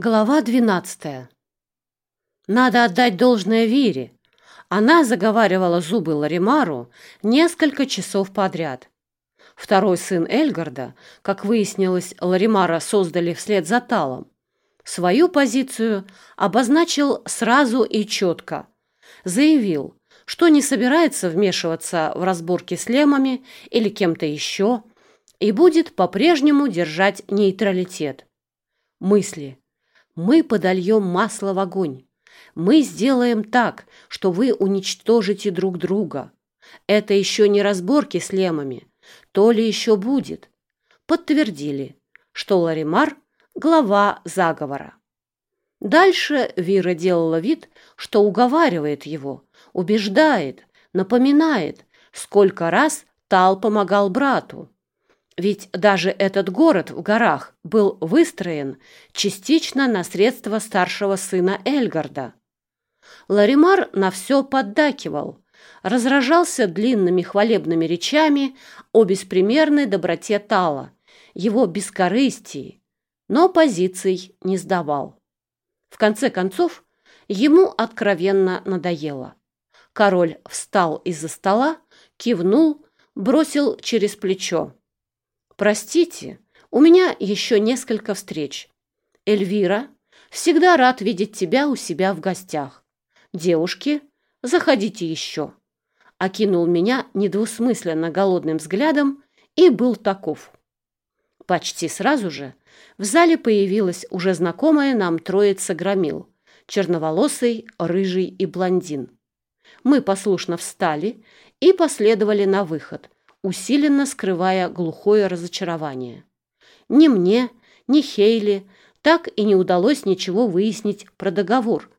Глава 12. Надо отдать должное Вире. Она заговаривала зубы Ларимару несколько часов подряд. Второй сын Эльгарда, как выяснилось, Ларимара создали вслед за Талом. Свою позицию обозначил сразу и четко. Заявил, что не собирается вмешиваться в разборки с лемами или кем-то еще и будет по-прежнему держать нейтралитет. Мысли – мы подольем масло в огонь. Мы сделаем так, что вы уничтожите друг друга. Это еще не разборки с лемами. То ли еще будет. Подтвердили, что Ларимар – глава заговора. Дальше Вира делала вид, что уговаривает его, убеждает, напоминает, сколько раз Тал помогал брату. Ведь даже этот город в горах был выстроен частично на средства старшего сына Эльгарда. Ларимар на все поддакивал, разражался длинными хвалебными речами о беспримерной доброте Тала, его бескорыстии, но позиций не сдавал. В конце концов, ему откровенно надоело. Король встал из-за стола, кивнул, бросил через плечо. «Простите, у меня еще несколько встреч. Эльвира, всегда рад видеть тебя у себя в гостях. Девушки, заходите еще». Окинул меня недвусмысленно голодным взглядом и был таков. Почти сразу же в зале появилась уже знакомая нам троица громил, черноволосый, рыжий и блондин. Мы послушно встали и последовали на выход – усиленно скрывая глухое разочарование. Ни мне, ни Хейли так и не удалось ничего выяснить про договор,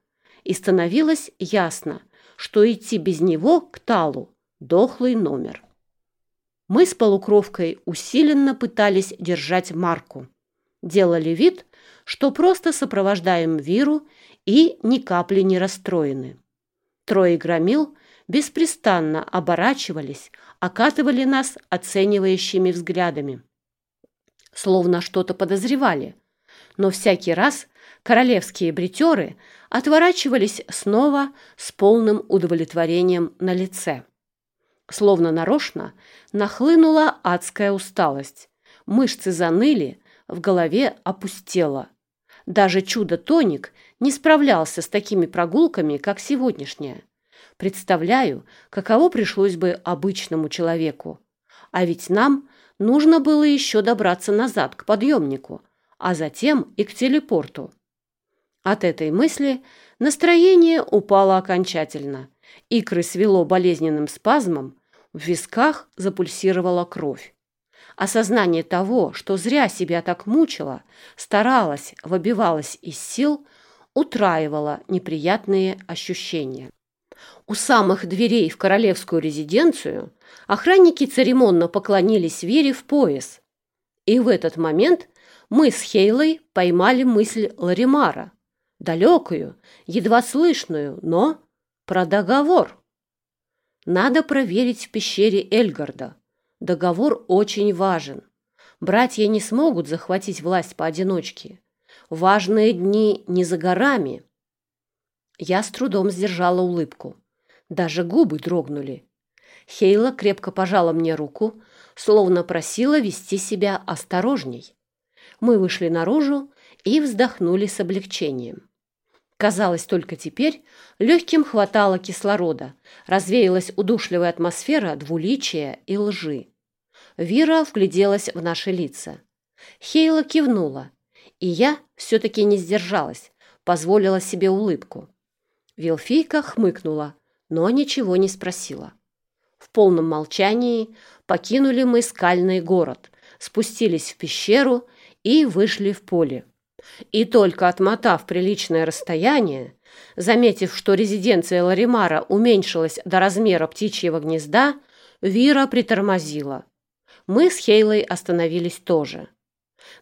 и становилось ясно, что идти без него к Талу – дохлый номер. Мы с полукровкой усиленно пытались держать марку. Делали вид, что просто сопровождаем Виру и ни капли не расстроены. Трое громил беспрестанно оборачивались, окатывали нас оценивающими взглядами. Словно что-то подозревали. Но всякий раз королевские бритеры отворачивались снова с полным удовлетворением на лице. Словно нарочно нахлынула адская усталость. Мышцы заныли, в голове опустело. Даже чудо-тоник не справлялся с такими прогулками, как сегодняшняя. Представляю, каково пришлось бы обычному человеку. А ведь нам нужно было еще добраться назад к подъемнику, а затем и к телепорту. От этой мысли настроение упало окончательно. Икры свело болезненным спазмом, в висках запульсировала кровь. Осознание того, что зря себя так мучила, старалась, выбивалась из сил, утраивало неприятные ощущения. У самых дверей в королевскую резиденцию охранники церемонно поклонились Вере в пояс. И в этот момент мы с Хейлой поймали мысль Ларимара, далекую, едва слышную, но про договор. Надо проверить в пещере Эльгарда. Договор очень важен. Братья не смогут захватить власть поодиночке. Важные дни не за горами. Я с трудом сдержала улыбку. Даже губы дрогнули. Хейла крепко пожала мне руку, словно просила вести себя осторожней. Мы вышли наружу и вздохнули с облегчением. Казалось, только теперь легким хватало кислорода, развеялась удушливая атмосфера двуличия и лжи. Вира вгляделась в наши лица. Хейла кивнула, и я все-таки не сдержалась, позволила себе улыбку. Вилфийка хмыкнула, но ничего не спросила. В полном молчании покинули мы скальный город, спустились в пещеру и вышли в поле. И только отмотав приличное расстояние, заметив, что резиденция Ларимара уменьшилась до размера птичьего гнезда, Вира притормозила. Мы с Хейлой остановились тоже.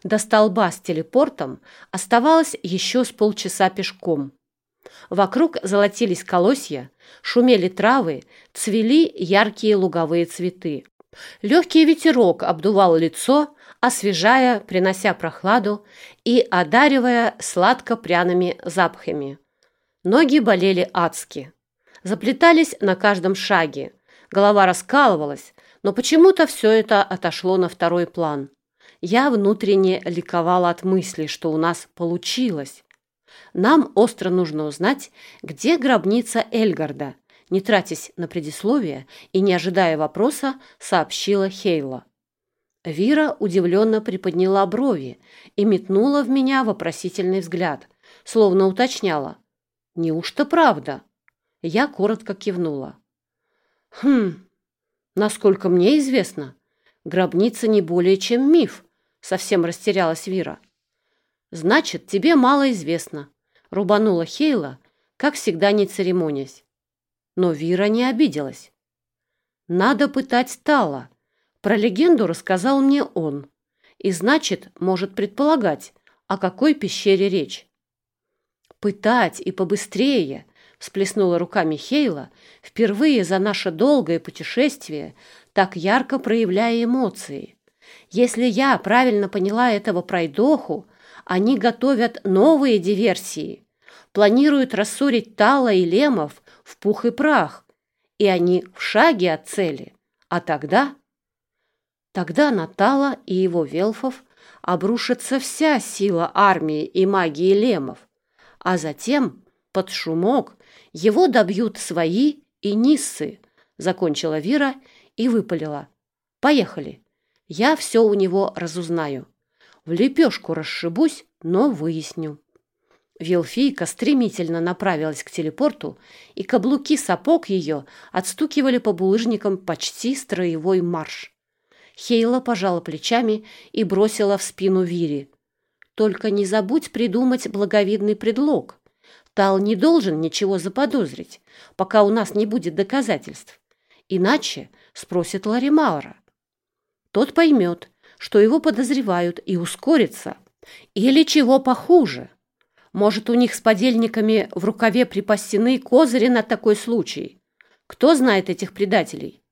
До столба с телепортом оставалось еще с полчаса пешком. Вокруг золотились колосья, шумели травы, цвели яркие луговые цветы. Легкий ветерок обдувал лицо, освежая, принося прохладу и одаривая сладко-пряными запахами. Ноги болели адски. Заплетались на каждом шаге. Голова раскалывалась, но почему-то все это отошло на второй план. Я внутренне ликовала от мысли, что у нас получилось. Нам остро нужно узнать, где гробница Эльгарда. Не тратясь на предисловие и не ожидая вопроса, сообщила Хейла. Вира удивленно приподняла брови и метнула в меня вопросительный взгляд, словно уточняла. «Неужто правда?» Я коротко кивнула. «Хм, насколько мне известно, гробница не более чем миф», совсем растерялась Вира. «Значит, тебе мало известно», — рубанула Хейла, как всегда не церемонясь. Но Вира не обиделась. «Надо пытать Тала. Про легенду рассказал мне он. И значит, может предполагать, о какой пещере речь». «Пытать и побыстрее», — всплеснула руками Хейла, впервые за наше долгое путешествие, так ярко проявляя эмоции. «Если я правильно поняла этого пройдоху, они готовят новые диверсии, планируют рассорить Тала и Лемов в пух и прах, и они в шаге от цели. А тогда... Тогда на Тала и его велфов обрушится вся сила армии и магии Лемов, а затем, под шумок, его добьют свои и Ниссы, закончила Вира и выпалила. Поехали. Я все у него разузнаю. В лепешку расшибусь, но выясню. Вилфийка стремительно направилась к телепорту, и каблуки сапог ее отстукивали по булыжникам почти строевой марш. Хейла пожала плечами и бросила в спину Вири. «Только не забудь придумать благовидный предлог. Тал не должен ничего заподозрить, пока у нас не будет доказательств. Иначе спросит Ларимаура. Тот поймет, что его подозревают и ускорится. Или чего похуже. Может, у них с подельниками в рукаве припасены козыри на такой случай. Кто знает этих предателей?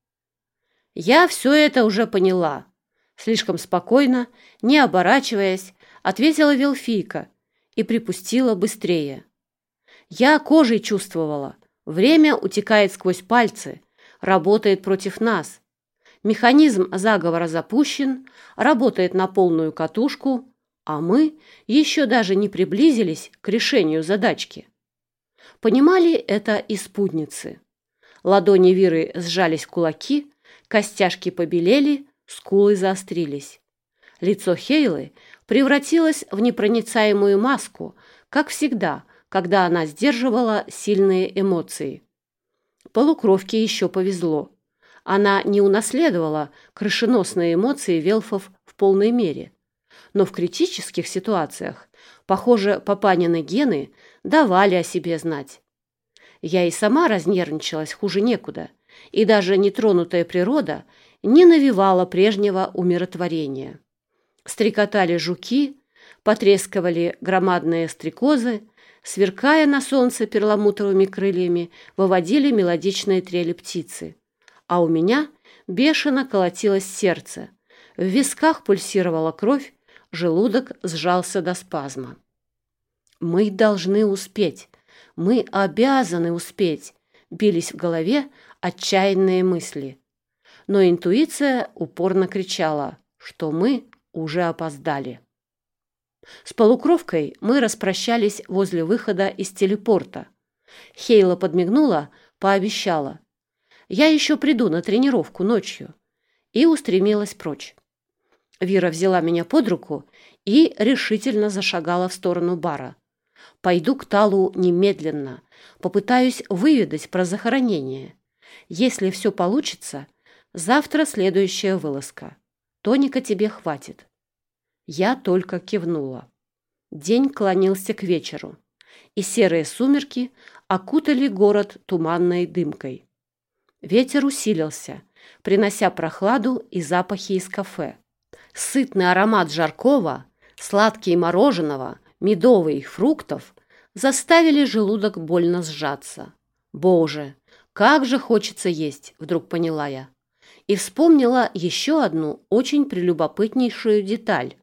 Я все это уже поняла. Слишком спокойно, не оборачиваясь, ответила Вилфийка и припустила быстрее. Я кожей чувствовала. Время утекает сквозь пальцы, работает против нас. Механизм заговора запущен, работает на полную катушку, а мы еще даже не приблизились к решению задачки. Понимали это и спутницы. Ладони Виры сжались в кулаки, костяшки побелели, скулы заострились. Лицо Хейлы превратилось в непроницаемую маску, как всегда, когда она сдерживала сильные эмоции. Полукровке еще повезло. Она не унаследовала крышеносные эмоции велфов в полной мере. Но в критических ситуациях, похоже, папанины гены давали о себе знать. Я и сама разнервничалась хуже некуда, и даже нетронутая природа не навевала прежнего умиротворения. Стрекотали жуки, потрескивали громадные стрекозы, сверкая на солнце перламутровыми крыльями, выводили мелодичные трели птицы а у меня бешено колотилось сердце. В висках пульсировала кровь, желудок сжался до спазма. «Мы должны успеть! Мы обязаны успеть!» бились в голове отчаянные мысли. Но интуиция упорно кричала, что мы уже опоздали. С полукровкой мы распрощались возле выхода из телепорта. Хейла подмигнула, пообещала. Я еще приду на тренировку ночью. И устремилась прочь. Вира взяла меня под руку и решительно зашагала в сторону бара. Пойду к Талу немедленно, попытаюсь выведать про захоронение. Если все получится, завтра следующая вылазка. Тоника тебе хватит. Я только кивнула. День клонился к вечеру, и серые сумерки окутали город туманной дымкой. Ветер усилился, принося прохладу и запахи из кафе. Сытный аромат жаркого, сладкий мороженого, медовый фруктов заставили желудок больно сжаться. Боже, как же хочется есть, вдруг поняла я. и вспомнила еще одну очень прелюбопытнейшую деталь.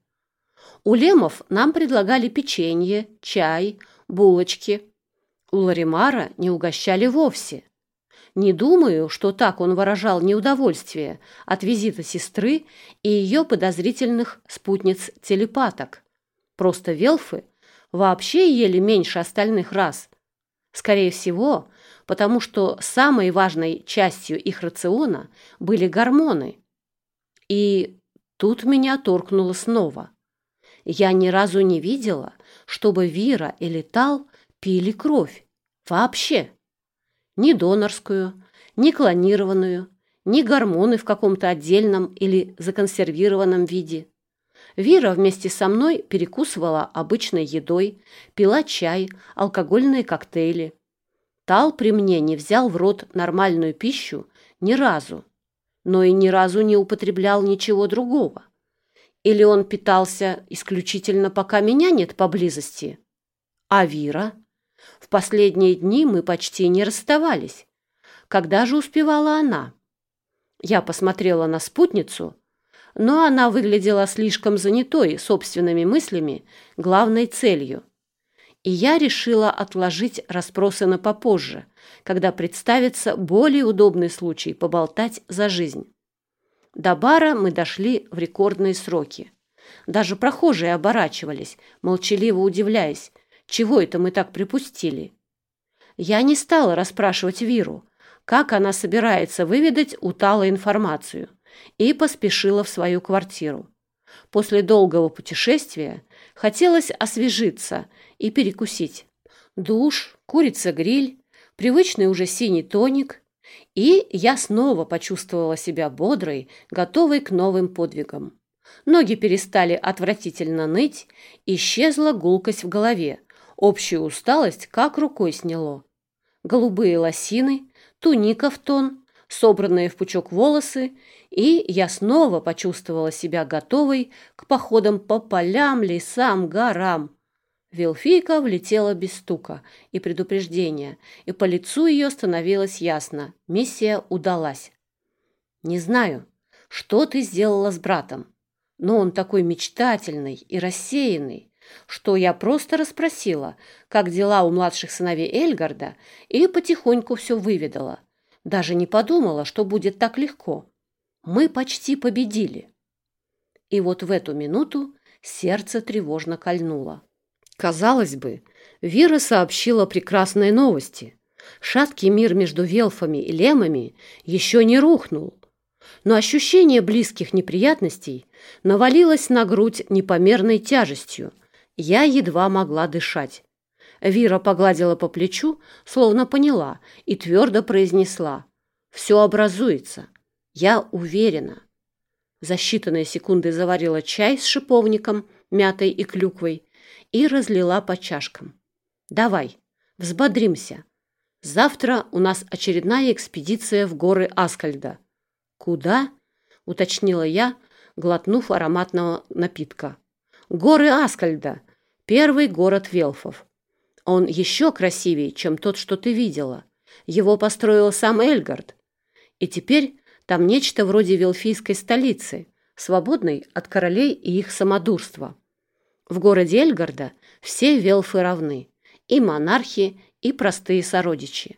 У Лемов нам предлагали печенье, чай, булочки. У Ларимара не угощали вовсе. Не думаю, что так он выражал неудовольствие от визита сестры и ее подозрительных спутниц-телепаток. Просто велфы вообще ели меньше остальных раз. Скорее всего, потому что самой важной частью их рациона были гормоны. И тут меня торкнуло снова. Я ни разу не видела, чтобы Вира или Тал пили кровь. Вообще ни донорскую, ни клонированную, ни гормоны в каком-то отдельном или законсервированном виде. Вира вместе со мной перекусывала обычной едой, пила чай, алкогольные коктейли. Тал при мне не взял в рот нормальную пищу ни разу, но и ни разу не употреблял ничего другого. Или он питался исключительно, пока меня нет поблизости? А Вира? В последние дни мы почти не расставались. Когда же успевала она? Я посмотрела на спутницу, но она выглядела слишком занятой собственными мыслями, главной целью. И я решила отложить расспросы на попозже, когда представится более удобный случай поболтать за жизнь. До бара мы дошли в рекордные сроки. Даже прохожие оборачивались, молчаливо удивляясь, чего это мы так припустили? Я не стала расспрашивать Виру, как она собирается выведать у Тала информацию, и поспешила в свою квартиру. После долгого путешествия хотелось освежиться и перекусить. Душ, курица-гриль, привычный уже синий тоник, и я снова почувствовала себя бодрой, готовой к новым подвигам. Ноги перестали отвратительно ныть, исчезла гулкость в голове, Общую усталость как рукой сняло. Голубые лосины, туника в тон, собранные в пучок волосы, и я снова почувствовала себя готовой к походам по полям, лесам, горам. Вилфийка влетела без стука и предупреждения, и по лицу ее становилось ясно – миссия удалась. «Не знаю, что ты сделала с братом, но он такой мечтательный и рассеянный что я просто расспросила, как дела у младших сыновей Эльгарда, и потихоньку все выведала. Даже не подумала, что будет так легко. Мы почти победили. И вот в эту минуту сердце тревожно кольнуло. Казалось бы, Вера сообщила прекрасные новости. Шаткий мир между Велфами и Лемами еще не рухнул. Но ощущение близких неприятностей навалилось на грудь непомерной тяжестью, я едва могла дышать. Вира погладила по плечу, словно поняла, и твердо произнесла. «Все образуется. Я уверена». За считанные секунды заварила чай с шиповником, мятой и клюквой и разлила по чашкам. «Давай, взбодримся. Завтра у нас очередная экспедиция в горы Аскальда». «Куда?» — уточнила я, глотнув ароматного напитка. Горы Аскальда, первый город Велфов. Он еще красивее, чем тот, что ты видела. Его построил сам Эльгард. И теперь там нечто вроде велфийской столицы, свободной от королей и их самодурства. В городе Эльгарда все велфы равны, и монархи, и простые сородичи.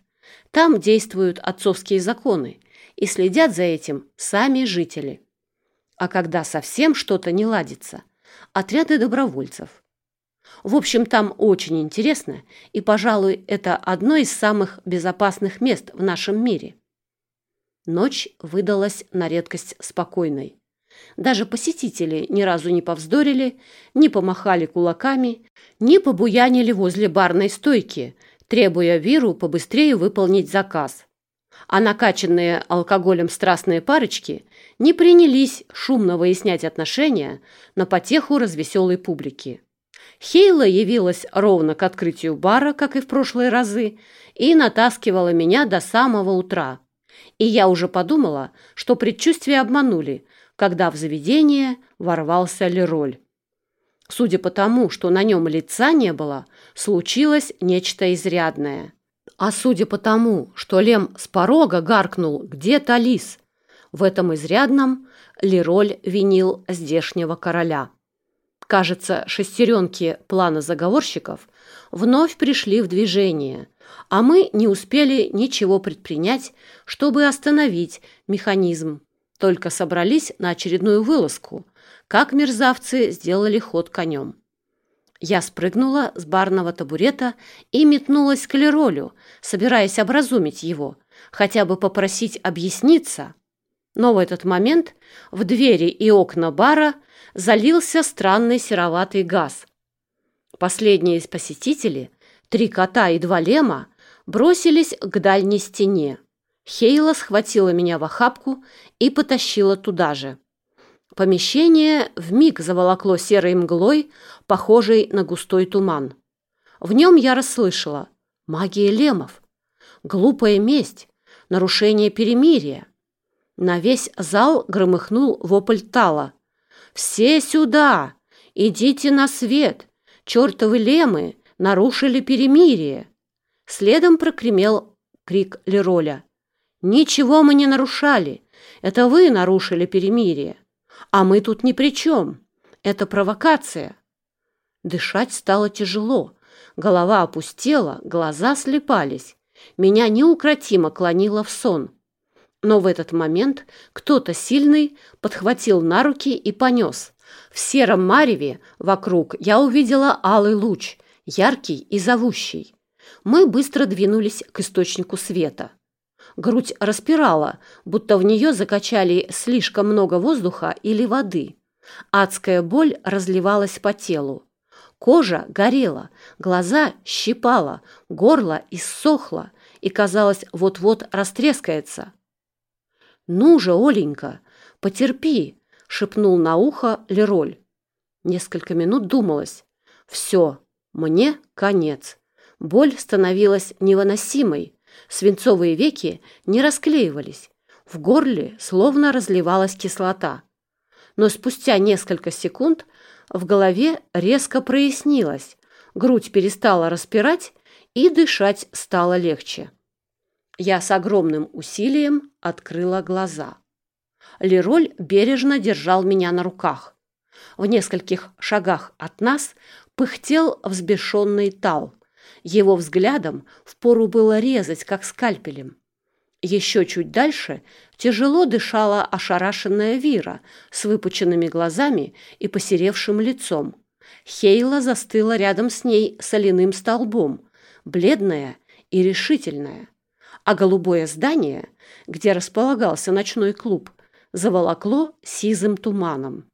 Там действуют отцовские законы, и следят за этим сами жители. А когда совсем что-то не ладится – отряды добровольцев. В общем, там очень интересно, и, пожалуй, это одно из самых безопасных мест в нашем мире. Ночь выдалась на редкость спокойной. Даже посетители ни разу не повздорили, не помахали кулаками, не побуянили возле барной стойки, требуя Виру побыстрее выполнить заказ. А накачанные алкоголем страстные парочки не принялись шумно выяснять отношения на потеху развеселой публики. Хейла явилась ровно к открытию бара, как и в прошлые разы, и натаскивала меня до самого утра. И я уже подумала, что предчувствия обманули, когда в заведение ворвался Лероль. Судя по тому, что на нем лица не было, случилось нечто изрядное. А судя по тому, что Лем с порога гаркнул «Где-то лис?», В этом изрядном Лероль винил здешнего короля. Кажется, шестеренки плана заговорщиков вновь пришли в движение, а мы не успели ничего предпринять, чтобы остановить механизм. Только собрались на очередную вылазку, как мерзавцы сделали ход конем. Я спрыгнула с барного табурета и метнулась к Леролю, собираясь образумить его, хотя бы попросить объясниться. Но в этот момент в двери и окна бара залился странный сероватый газ. Последние из посетителей, три кота и два лема, бросились к дальней стене. Хейла схватила меня в охапку и потащила туда же. Помещение вмиг заволокло серой мглой, похожей на густой туман. В нем я расслышала магия лемов, глупая месть, нарушение перемирия. На весь зал громыхнул вопль Тала. «Все сюда! Идите на свет! Чертовы лемы нарушили перемирие!» Следом прокремел крик Лероля. «Ничего мы не нарушали! Это вы нарушили перемирие!» А мы тут ни при чем. Это провокация. Дышать стало тяжело. Голова опустела, глаза слепались. Меня неукротимо клонило в сон. Но в этот момент кто-то сильный подхватил на руки и понес. В сером мареве вокруг я увидела алый луч, яркий и зовущий. Мы быстро двинулись к источнику света. Грудь распирала, будто в нее закачали слишком много воздуха или воды. Адская боль разливалась по телу. Кожа горела, глаза щипала, горло иссохло и, казалось, вот-вот растрескается. «Ну же, Оленька, потерпи!» — шепнул на ухо Лероль. Несколько минут думалось. «Все, мне конец». Боль становилась невыносимой, Свинцовые веки не расклеивались, в горле словно разливалась кислота. Но спустя несколько секунд в голове резко прояснилось, грудь перестала распирать и дышать стало легче. Я с огромным усилием открыла глаза. Лероль бережно держал меня на руках. В нескольких шагах от нас пыхтел взбешенный тал – его взглядом впору было резать, как скальпелем. Еще чуть дальше тяжело дышала ошарашенная Вира с выпученными глазами и посеревшим лицом. Хейла застыла рядом с ней соляным столбом, бледная и решительная. А голубое здание, где располагался ночной клуб, заволокло сизым туманом.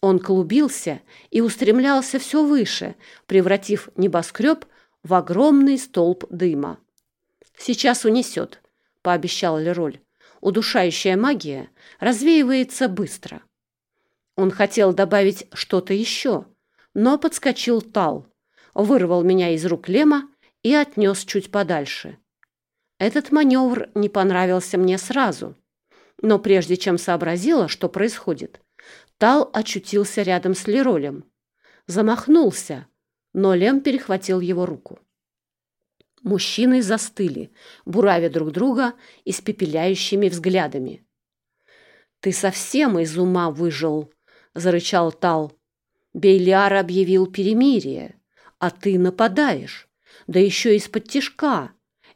Он клубился и устремлялся все выше, превратив небоскреб в огромный столб дыма. «Сейчас унесет», — пообещал Лероль. «Удушающая магия развеивается быстро». Он хотел добавить что-то еще, но подскочил Тал, вырвал меня из рук Лема и отнес чуть подальше. Этот маневр не понравился мне сразу, но прежде чем сообразила, что происходит, Тал очутился рядом с Леролем. Замахнулся, но Лем перехватил его руку. Мужчины застыли, буравя друг друга испепеляющими взглядами. «Ты совсем из ума выжил!» — зарычал Тал. «Бейлиар объявил перемирие, а ты нападаешь, да еще из-под тишка,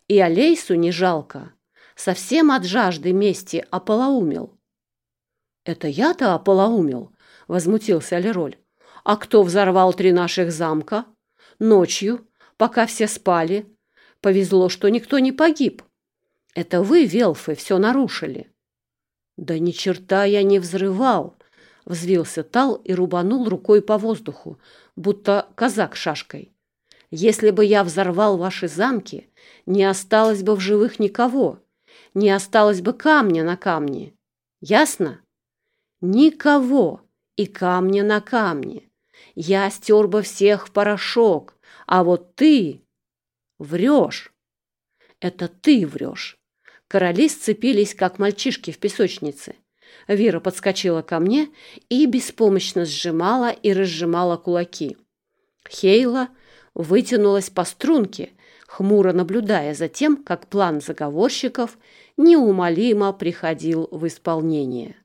и Алейсу не жалко, совсем от жажды мести ополоумел». «Это я-то ополоумел?» — возмутился Лероль. А кто взорвал три наших замка? Ночью, пока все спали. Повезло, что никто не погиб. Это вы, велфы, все нарушили. Да ни черта я не взрывал, взвился Тал и рубанул рукой по воздуху, будто казак шашкой. Если бы я взорвал ваши замки, не осталось бы в живых никого, не осталось бы камня на камне. Ясно? Никого и камня на камне. Я стер бы всех в порошок, а вот ты врешь. Это ты врешь. Короли сцепились, как мальчишки в песочнице. Вера подскочила ко мне и беспомощно сжимала и разжимала кулаки. Хейла вытянулась по струнке, хмуро наблюдая за тем, как план заговорщиков неумолимо приходил в исполнение.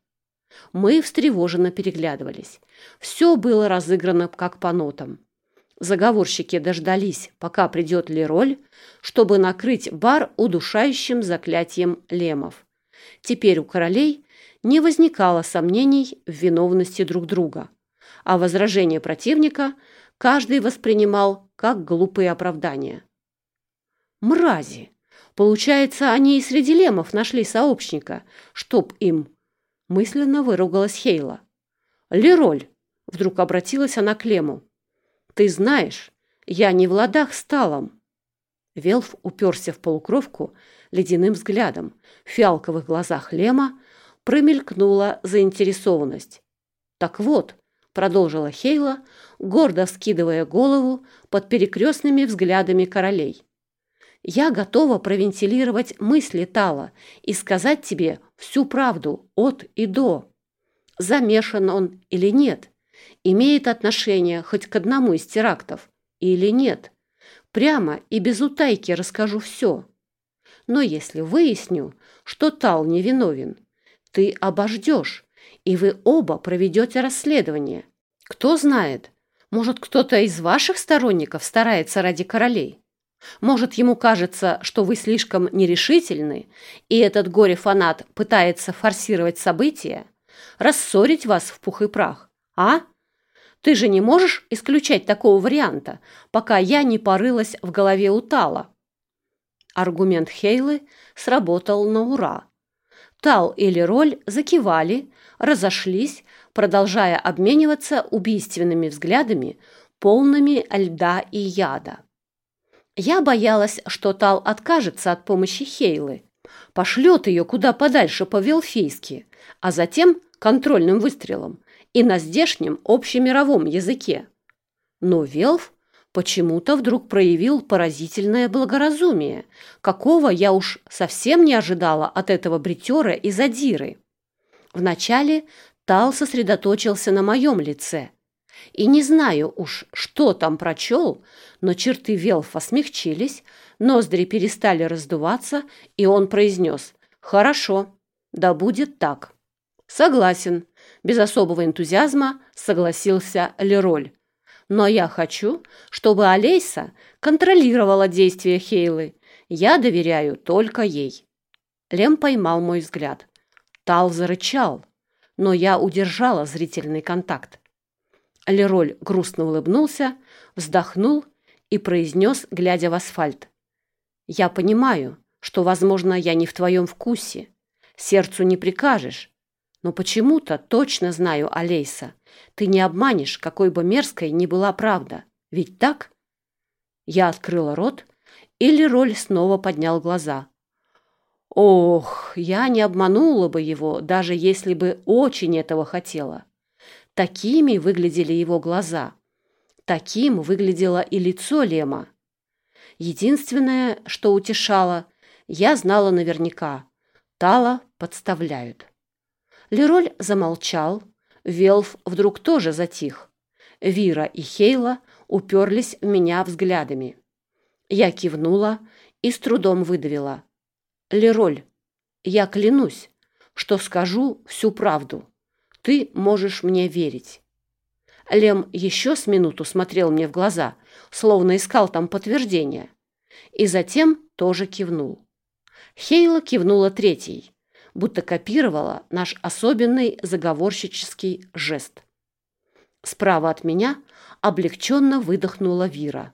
Мы встревоженно переглядывались. Все было разыграно как по нотам. Заговорщики дождались, пока придет Лероль, чтобы накрыть бар удушающим заклятием лемов. Теперь у королей не возникало сомнений в виновности друг друга, а возражения противника каждый воспринимал как глупые оправдания. Мрази! Получается, они и среди лемов нашли сообщника, чтоб им... Мысленно выругалась Хейла. «Лероль!» — вдруг обратилась она к Лему. «Ты знаешь, я не в ладах с Талом». Велф уперся в полукровку ледяным взглядом. В фиалковых глазах Лема промелькнула заинтересованность. «Так вот», — продолжила Хейла, гордо вскидывая голову под перекрестными взглядами королей. «Я готова провентилировать мысли Тала и сказать тебе всю правду от и до. Замешан он или нет, имеет отношение хоть к одному из терактов или нет. Прямо и без утайки расскажу все. Но если выясню, что Тал невиновен, ты обождешь, и вы оба проведете расследование. Кто знает, может, кто-то из ваших сторонников старается ради королей? Может, ему кажется, что вы слишком нерешительны, и этот горе-фанат пытается форсировать события, рассорить вас в пух и прах, а? Ты же не можешь исключать такого варианта, пока я не порылась в голове у Тала. Аргумент Хейлы сработал на ура. Тал и Лероль закивали, разошлись, продолжая обмениваться убийственными взглядами, полными льда и яда. Я боялась, что Тал откажется от помощи Хейлы, пошлет ее куда подальше по-велфийски, а затем контрольным выстрелом и на здешнем общемировом языке. Но Велф почему-то вдруг проявил поразительное благоразумие, какого я уж совсем не ожидала от этого бритера и задиры. Вначале Тал сосредоточился на моем лице – и не знаю уж, что там прочел, но черты Велфа смягчились, ноздри перестали раздуваться, и он произнес «Хорошо, да будет так». «Согласен», — без особого энтузиазма согласился Лероль. «Но я хочу, чтобы Олейса контролировала действия Хейлы. Я доверяю только ей». Лем поймал мой взгляд. Тал зарычал, но я удержала зрительный контакт. Лероль грустно улыбнулся, вздохнул и произнес, глядя в асфальт. «Я понимаю, что, возможно, я не в твоем вкусе. Сердцу не прикажешь. Но почему-то точно знаю, Алейса, ты не обманешь, какой бы мерзкой ни была правда. Ведь так?» Я открыла рот, и Лероль снова поднял глаза. «Ох, я не обманула бы его, даже если бы очень этого хотела. Такими выглядели его глаза. Таким выглядело и лицо Лема. Единственное, что утешало, я знала наверняка. Тала подставляют. Лероль замолчал. Велф вдруг тоже затих. Вира и Хейла уперлись в меня взглядами. Я кивнула и с трудом выдавила. «Лероль, я клянусь, что скажу всю правду. Ты можешь мне верить». Лем еще с минуту смотрел мне в глаза, словно искал там подтверждения, и затем тоже кивнул. Хейла кивнула третий, будто копировала наш особенный заговорщический жест. Справа от меня облегченно выдохнула Вира.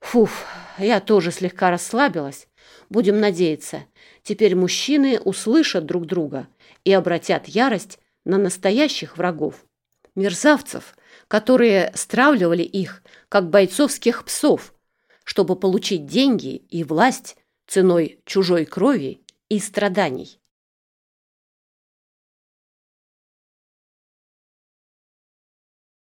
Фуф, я тоже слегка расслабилась. Будем надеяться, теперь мужчины услышат друг друга и обратят ярость на настоящих врагов, мерзавцев, которые стравливали их, как бойцовских псов, чтобы получить деньги и власть ценой чужой крови и страданий.